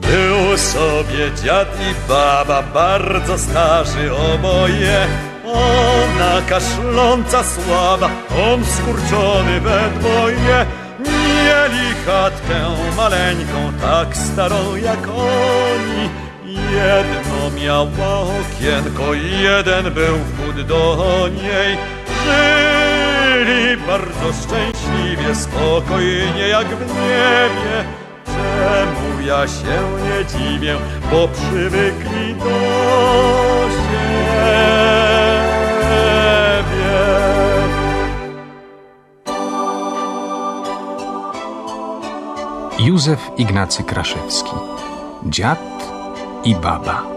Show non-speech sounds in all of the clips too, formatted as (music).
Był sobie dziad i baba bardzo starzy oboje. Ona kaszląca słaba, on skurczony we dwoje. Mieli chatkę maleńką, tak starą jak oni. Jedno miała okienko, jeden był wchód do niej. Żyli bardzo szczęśliwie, spokojnie jak w niebie. Czemu ja się nie dziwię, bo przywykli do siebie. Józef Ignacy Kraszewski Dziad i baba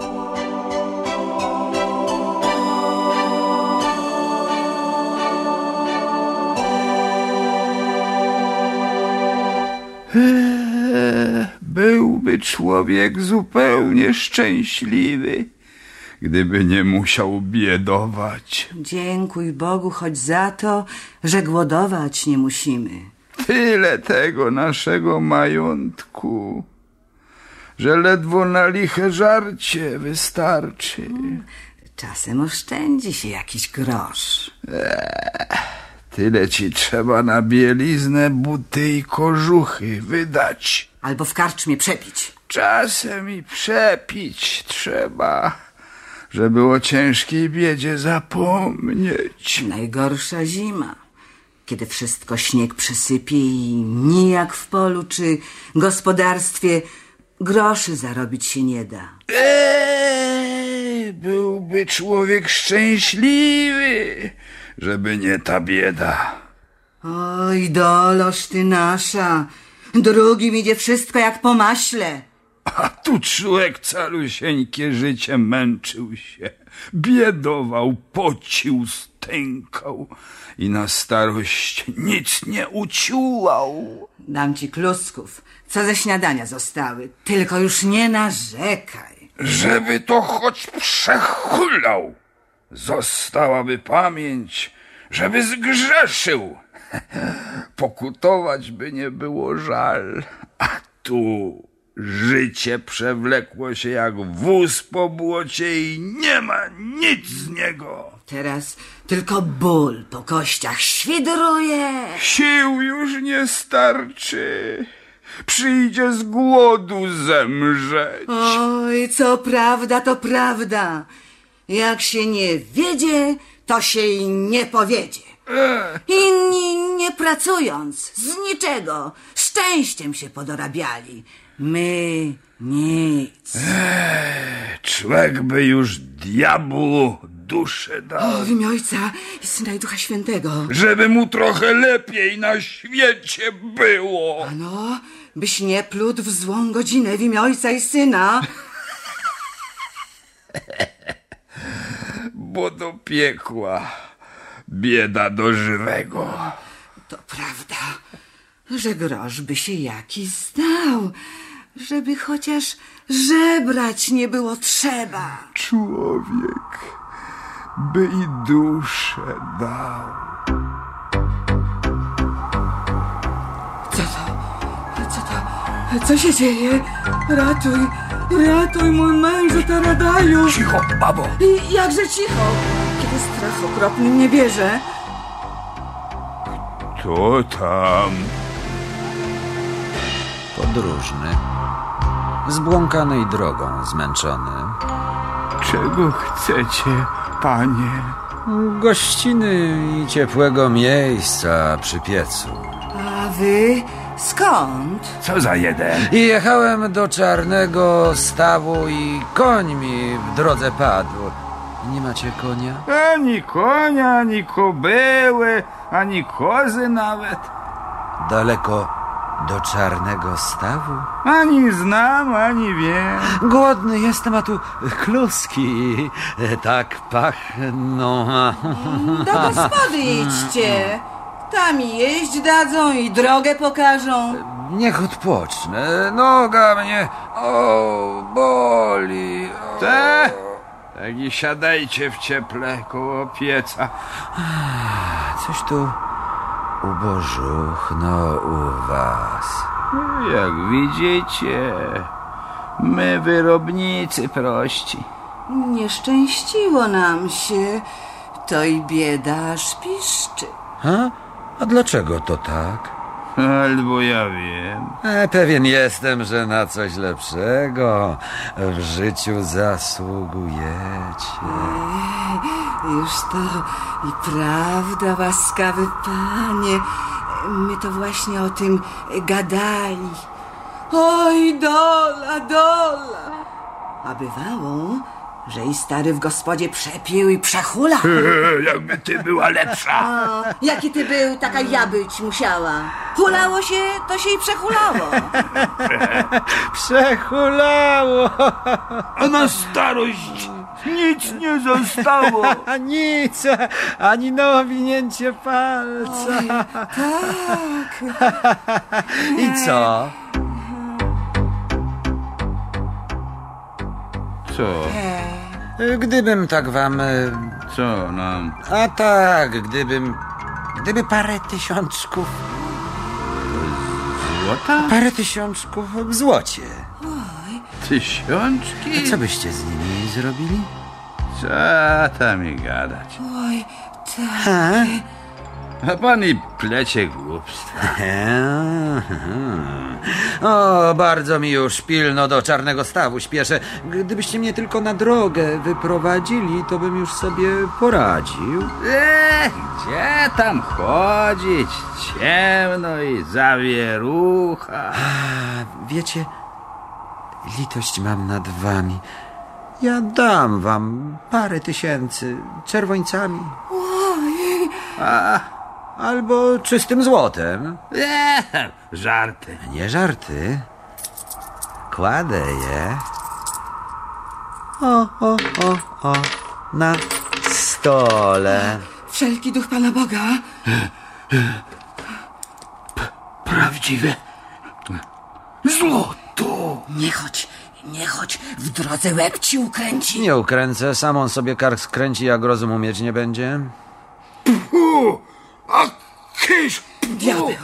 Byłby człowiek zupełnie szczęśliwy, gdyby nie musiał biedować. Dziękuj Bogu choć za to, że głodować nie musimy. Tyle tego naszego majątku, że ledwo na liche żarcie wystarczy. Czasem oszczędzi się jakiś grosz. Tyle ci trzeba na bieliznę, buty i kożuchy wydać. Albo w karczmie przepić. Czasem i przepić trzeba, żeby o ciężkiej biedzie zapomnieć. Najgorsza zima, kiedy wszystko śnieg przysypie i nijak w polu czy gospodarstwie groszy zarobić się nie da. Eee, byłby człowiek szczęśliwy, żeby nie ta bieda. Oj, doloż ty nasza, drugim idzie wszystko jak po maśle. A tu człowiek calusieńkie życie męczył się, biedował, pocił, stękał i na starość nic nie uciulał. Dam ci klusków, co ze śniadania zostały, tylko już nie narzekaj. Żeby to choć przechulał, zostałaby pamięć, żeby zgrzeszył. (laughs) Pokutować by nie było żal, a tu życie przewlekło się jak wóz po błocie i nie ma nic z niego. Teraz tylko ból po kościach świdruje. Sił już nie starczy. Przyjdzie z głodu zemrzeć. Oj, co prawda, to prawda. Jak się nie wiedzie, to się i nie powiedzie. Inni nie pracując, z niczego, szczęściem się podorabiali. My nic. Człowiek by już diabłu duszę dał. O, w imię Ojca i Syna i Ducha Świętego. Żeby mu trochę lepiej na świecie było. No, byś nie plótł w złą godzinę w imię Ojca i Syna. (laughs) Bo do piekła bieda do żywego. To prawda, że grosz by się jakiś zdał, żeby chociaż żebrać nie było trzeba. Człowiek by i duszę dał. Co to? Co to? Co się dzieje? Ratuj, ratuj mój mężu Taradaju. Cicho, babo. I jakże cicho, kiedy strach okropny mnie bierze. To tam. Podróżny. Zbłąkanej drogą zmęczony. Czego chcecie, panie? Gościny i ciepłego miejsca przy piecu. A wy skąd? Co za jeden? I jechałem do czarnego stawu i koń mi w drodze padł. Nie macie konia? Ani konia, ani kobyły, ani kozy nawet. Daleko do czarnego stawu? Ani znam, ani wiem. Głodny jestem, a tu kluski tak pachną. Do gospody idźcie. Tam i jeść dadzą i drogę pokażą. Niech odpocznę. Noga mnie o, boli. O. Te? Tak i siadajcie w cieple koło pieca. Coś tu ubożuchno u was. Jak widzicie, my wyrobnicy prości. Nie szczęściło nam się, to i bieda aż piszczy. A? A dlaczego to tak? Albo ja wiem. E, pewien jestem, że na coś lepszego w życiu zasługujecie. Już to i prawda, łaskawy panie. My to właśnie o tym gadali. Oj, dola, dola. A bywało, że i stary w gospodzie przepił i przechulał. Jakby ty była lepsza. O, jaki ty był, taka ja być musiała. Hulało się, to się i przechulało. (laughs) Przechulało! A na starość nic nie zostało. A (laughs) nic, ani nawinięcie palca. Tak. I co? Co? Gdybym tak wam... e, Co nam? A tak, gdybym... Gdyby parę tysiączków... Złota? Parę tysiączków w złocie. Tysiączki? Co byście z nimi zrobili? Co tam mi gadać? Oj, tak. Ha? A pan i plecie głupstwa. (laughs) O, bardzo mi już pilno do czarnego stawu śpieszę. Gdybyście mnie tylko na drogę wyprowadzili, to bym już sobie poradził. Ech, gdzie tam chodzić? Ciemno i zawierucha. A wiecie, litość mam nad wami. Ja dam wam parę tysięcy czerwońcami. A, albo czystym złotem. Ech, żarty. Nie żarty. Kładę je. O, o, o, o. Na stole. Wszelki duch Pana Boga. Prawdziwe złoto. Nie chodź, nie chodź, w drodze łeb ci ukręci. Nie ukręcę, sam on sobie kark skręci, jak rozumu mieć nie będzie. Kysz! Diabeł,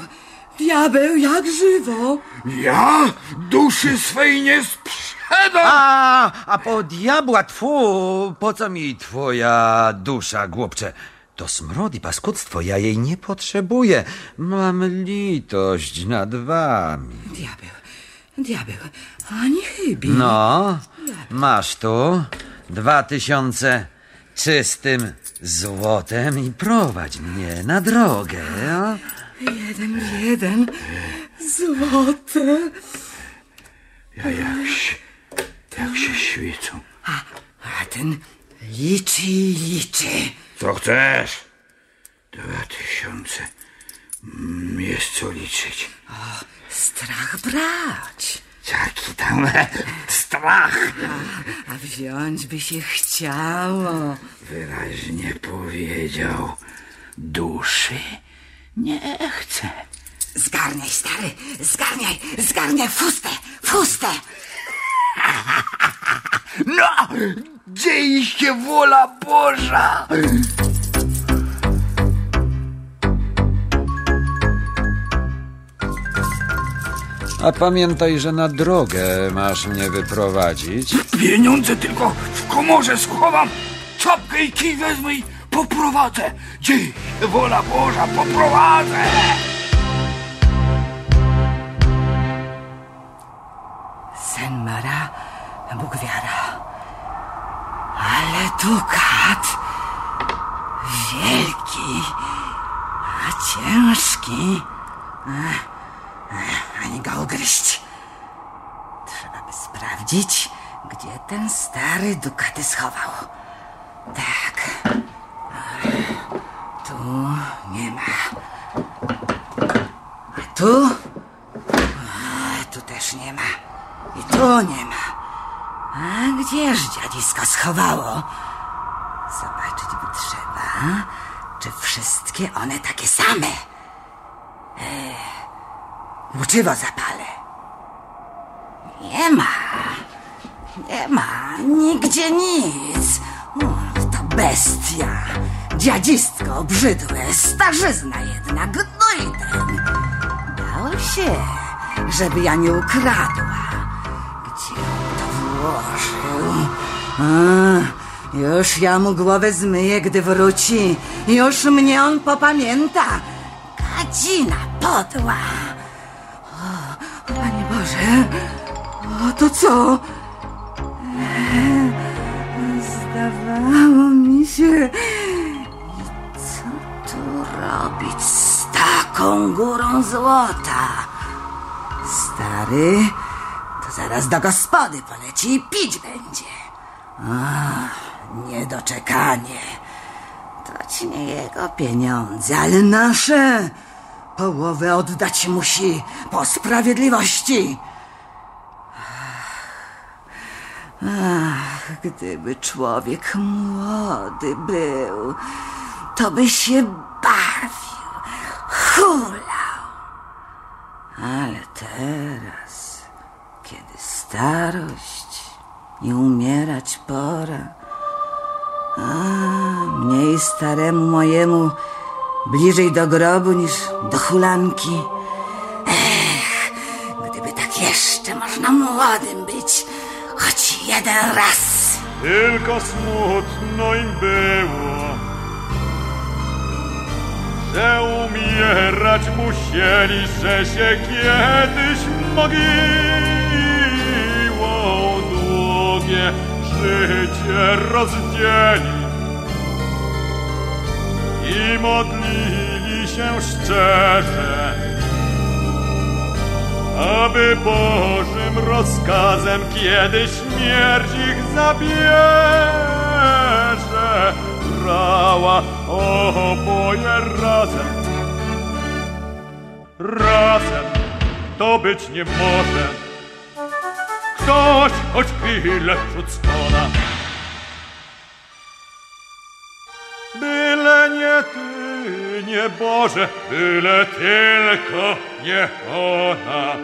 diabeł, jak żywo. Ja duszy swej nie sprzedam! A, a po diabła twu, po co mi twoja dusza, głupcze? To smród i paskudztwo, ja jej nie potrzebuję. Mam litość nad wami. Diabeł, diabeł, ani chybi. No, masz tu dwa tysiące czystym złotem i prowadź mnie na drogę. O? Jeden jeden, złote. Ja jak się, jak się świecą. A, a ten liczy i liczy. Co chcesz? Dwa tysiące. Mm, Jest co liczyć. Strach brać. Jaki tam strach. A wziąć by się chciało. Wyraźnie powiedział. Duszy nie chcę. Zgarniaj, stary, zgarniaj, zgarniaj fustę, fustę. (laughs) No! Dziej się wola Boża! A pamiętaj, że na drogę masz mnie wyprowadzić. Pieniądze tylko w komorze schowam. Czapkę i kij wezmę i poprowadzę. Się wola Boża, poprowadzę! Sen mara, Bóg wiara. Ale dukat wielki, a ciężki. Ech, ech, go. Trzeba by sprawdzić, gdzie ten stary dukaty schował. Tak. Tu nie ma. A tu? Tu też nie ma. I tu nie ma. A gdzież dziadzisko schowało? Zobaczyć by trzeba, czy wszystkie one takie same. Ech, Łuczywo zapalę. Nie ma. Nie ma. Nigdzie nic. O, to bestia. Dziadzistko obrzydłe. Starzyzna jedna. Gnój się, żeby ja nie ukradła. Gdzie on to włożył? A, już ja mu głowę zmyję, gdy wróci. Już mnie on popamięta. Gadzina podła. O to co? Zdawało mi się... Co tu robić z taką górą złota? Stary, to zaraz do gospody poleci i pić będzie. Ach, niedoczekanie. To ci nie jego pieniądze, ale nasze. Połowę oddać musi po sprawiedliwości. Ach, gdyby człowiek młody był, to by się bawił, hulał. Ale teraz, kiedy starość i umierać pora, a mniej staremu mojemu bliżej do grobu niż do hulanki. Ech, gdyby tak jeszcze można młodym być, choć jeden raz. Tylko smutno im było, że umierać musieli, że się kiedyś mogiłą długie życie rozdzieli i modlili się szczerze, aby Bożym rozkazem kiedy śmierć ich zabierze, brała oboje razem. Razem to być nie może. Ktoś choć chwilę wśród stona. Byle nie ty, nie Boże, byle tylko nie ona.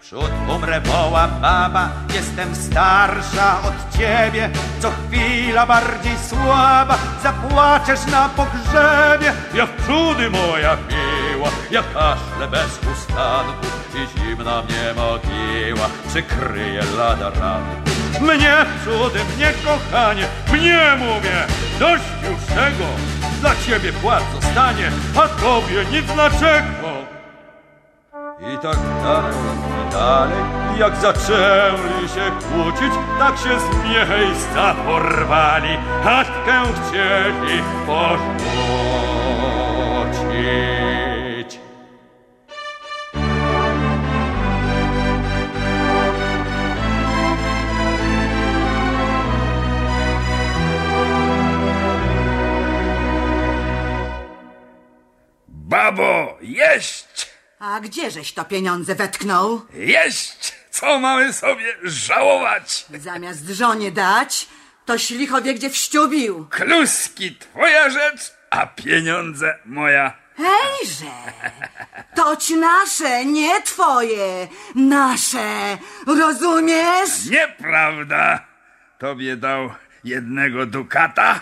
Wprzód umrę woła baba, jestem starsza od ciebie, co chwila bardziej słaba, zapłaczesz na pogrzebie. Ja wprzódy moja miła, ja kaszle bez ustanku i zimna mnie mogiła przykryje lada ranku. Mnie wprzódy, mnie kochanie, mnie mówię, dość już tego, dla ciebie płat zostanie, a tobie nic dlaczego. I tak dalej, i dalej, jak zaczęli się kłócić, tak się z miejsca porwali, chatkę chcieli porzucić. A gdzieżeś to pieniądze wetknął? Jeść! Co mamy sobie żałować? Zamiast żonie dać, to ślicho wie, gdzie wściubił. Kluski twoja rzecz, a pieniądze moja. Hejże! Toć nasze, nie twoje. Nasze. Rozumiesz? Nieprawda! Tobie dał jednego dukata,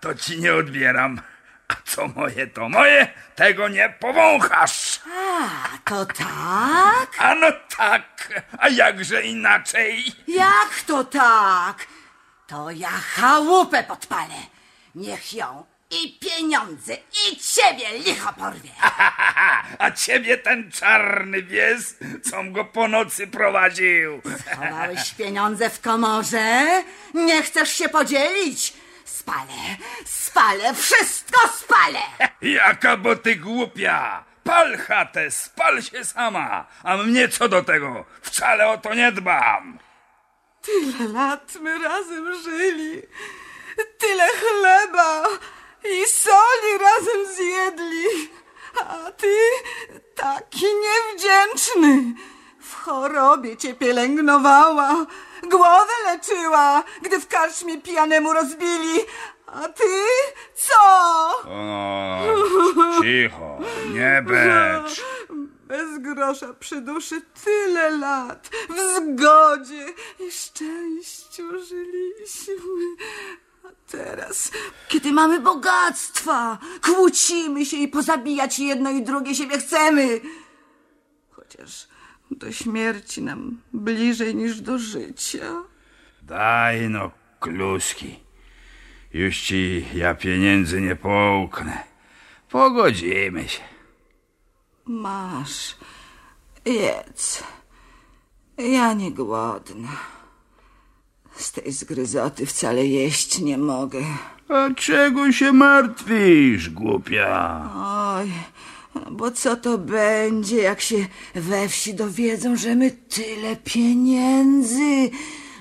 to ci nie odbieram. A co moje, to moje, tego nie powąchasz. A, to tak? A no tak, a jakże inaczej? Jak to tak? To ja chałupę podpalę. Niech ją i pieniądze, i ciebie licho porwie. A ciebie ten czarny pies, com go po nocy prowadził. Chowałeś pieniądze w komorze? Nie chcesz się podzielić? Spalę, spalę, wszystko spalę! Jaka bo ty głupia! Pal chatę, spal się sama, a mnie co do tego? Wcale o to nie dbam. Tyle lat my razem żyli, tyle chleba i soli razem zjedli, a ty taki niewdzięczny. W chorobie cię pielęgnowała, głowę leczyła, gdy w karczmie pijanemu rozbili, a ty co? O, cicho, nie becz. Bez grosza przy duszy tyle lat, w zgodzie i szczęściu żyliśmy. A teraz, kiedy mamy bogactwa, kłócimy się i pozabijać jedno i drugie siebie chcemy. Chociaż do śmierci nam bliżej niż do życia. Daj no, kluski. Już ci ja pieniędzy nie połknę. Pogodzimy się. Masz, jedz. Ja nie głodna. Z tej zgryzoty wcale jeść nie mogę. A czego się martwisz, głupia? Oj, bo co to będzie, jak się we wsi dowiedzą, że my tyle pieniędzy,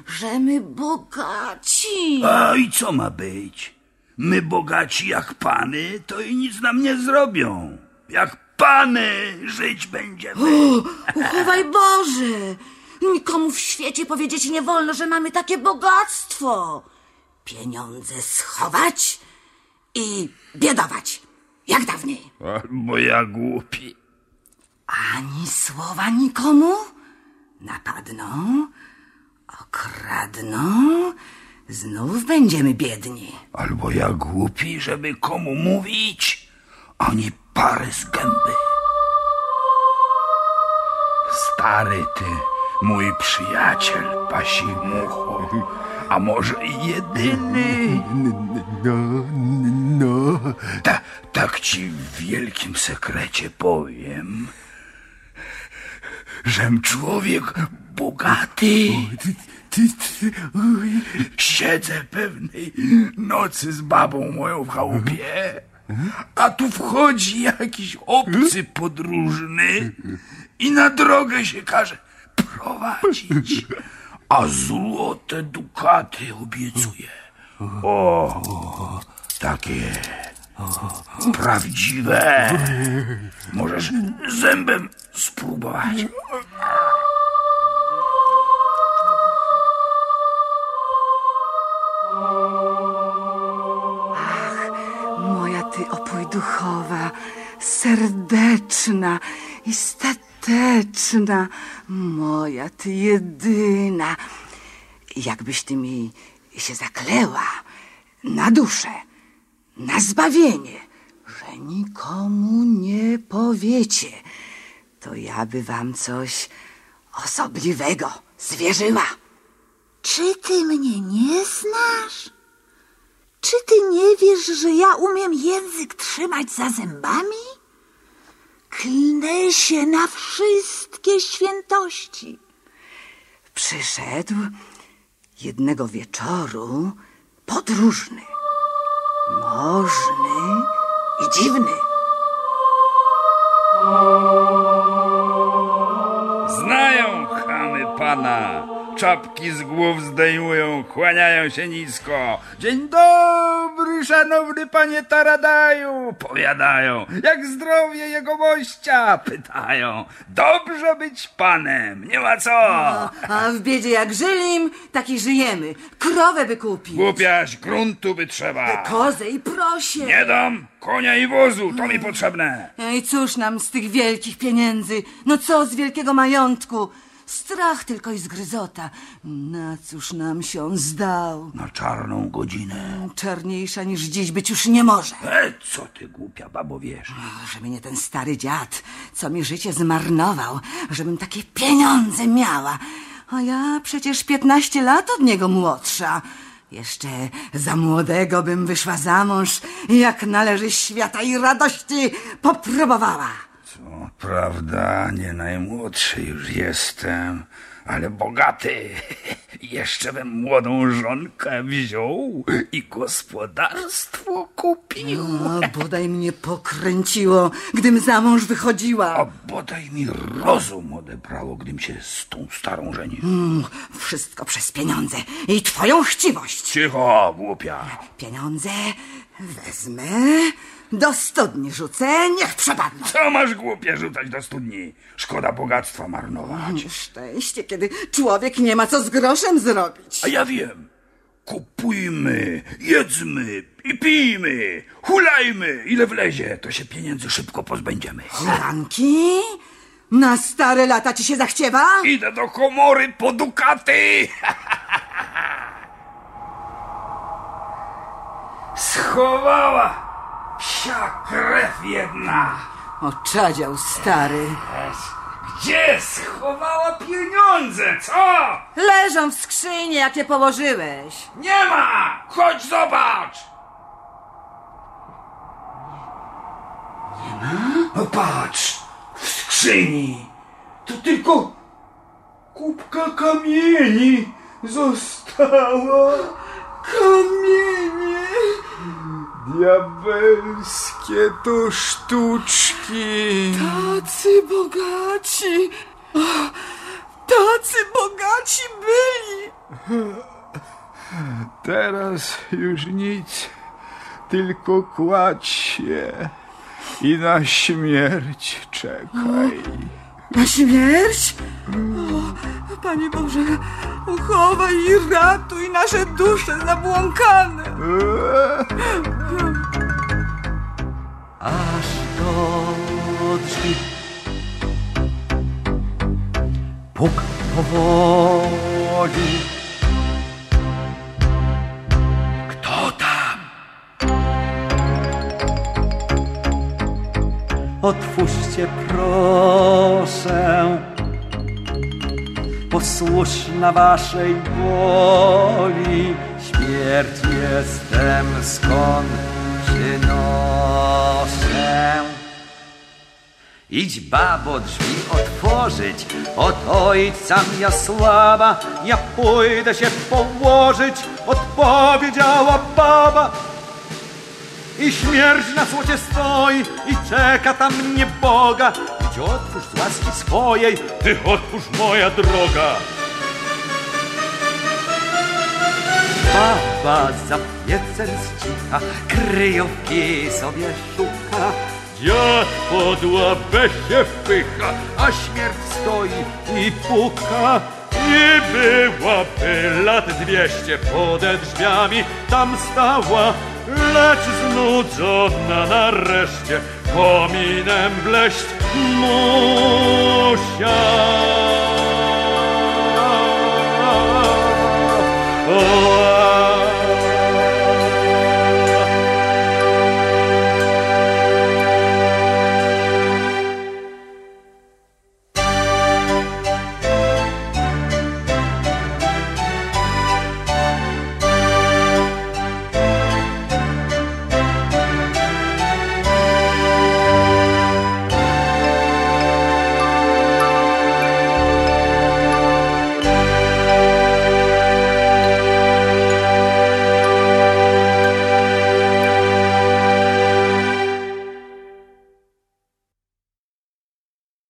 że my bogaci. A i co ma być? My bogaci jak pany, to i nic nam nie zrobią. Jak pany żyć będziemy. Uchowaj Boże! Nikomu w świecie powiedzieć nie wolno, że mamy takie bogactwo. Pieniądze schować i biedować, jak dawniej. Albo ja głupi. Ani słowa nikomu? Napadną, okradną, znów będziemy biedni. Albo ja głupi, żeby komu mówić, ani pary z gęby. Stary ty, mój przyjaciel, pasi mucho, a może i jedyny. No, no. Ta, tak ci w wielkim sekrecie powiem, żem człowiek bogaty. Siedzę pewnej nocy z babą moją w chałupie, a tu wchodzi jakiś obcy podróżny i na drogę się każe prowadzić, a złote dukaty obiecuje. O, takie prawdziwe. Możesz zębem spróbować. Duchowa, serdeczna i stateczna, moja ty jedyna. Jakbyś ty mi się zakleła na duszę, na zbawienie, że nikomu nie powiecie, to ja by wam coś osobliwego zwierzyła. Czy ty mnie nie znasz? Czy ty nie wiesz, że ja umiem język trzymać za zębami? Klnę się na wszystkie świętości. Przyszedł jednego wieczoru podróżny, możny i dziwny. Znają chamy pana. Czapki z głów zdejmują, kłaniają się nisko. Dzień dobry, szanowny panie Taradaju, powiadają. Jak zdrowie jego mościa, pytają. Dobrze być panem, nie ma co. A w biedzie jak żylim, tak i żyjemy. Krowę by kupić, Głupiaś, gruntu by trzeba. kozę i prosie. Nie dam konia i wozu, to mi potrzebne. I cóż nam z tych wielkich pieniędzy? No co z wielkiego majątku? Strach tylko i zgryzota. Na cóż nam się on zdał? Na czarną godzinę. Czarniejsza niż dziś być już nie może. E, co ty głupia babo wiesz? Żeby nie ten stary dziad, co mi życie zmarnował, żebym takie pieniądze miała. A ja przecież piętnaście lat od niego młodsza. Jeszcze za młodego bym wyszła za mąż i jak należy świata i radości popróbowała. Prawda, nie najmłodszy już jestem, ale bogaty. (laughs) Jeszcze bym młodą żonkę wziął i gospodarstwo kupił. A bodaj mnie pokręciło, gdym za mąż wychodziła. A bodaj mi rozum odebrało, gdym się z tą starą żenił. Mm, Wszystko przez pieniądze i twoją chciwość. Cicho, głupia. Pieniądze wezmę, do studni rzucę, niech przepadną. Co masz głupie rzucać do studni? Szkoda bogactwa marnować. Szczęście, kiedy człowiek nie ma co z groszem zrobić. A ja wiem. Kupujmy, jedzmy i pijmy, hulajmy, ile wlezie, to się pieniędzy szybko pozbędziemy. Franki? Na stare lata ci się zachciewa? Idę do komory po dukaty. (laughs) Schowała psia krew jedna. Oczadział stary. Gdzie schowała pieniądze, co? Leżą w skrzyni, jak je położyłeś. Nie ma! Chodź zobacz! Nie ma? No patrz, w skrzyni to tylko kubka kamieni została. Kamienie! Diabelskie to sztuczki. Tacy bogaci. Tacy bogaci byli. Teraz już nic, tylko kładź się i na śmierć czekaj. Na śmierć? O, Panie Boże, uchowaj i ratuj nasze dusze zabłąkane. aż do drzwi. Puk powoli. Otwórzcie proszę, posłuszna waszej woli. Śmierć jestem skąd przynoszę. Idź babo drzwi otworzyć, od ojca ja słaba, ja pójdę się położyć, odpowiedziała baba. I śmierć na słocie stoi i czeka tam mnie Boga. Idź otwórz z łaski swojej, ty otwórz moja droga. Baba za piecem z cicha kryjówki sobie szuka. Dziad pod łapę się wpycha, a śmierć stoi i puka. I byłaby lat dwieście pode drzwiami tam stała, lecz znudzona nareszcie kominem bleść musiała.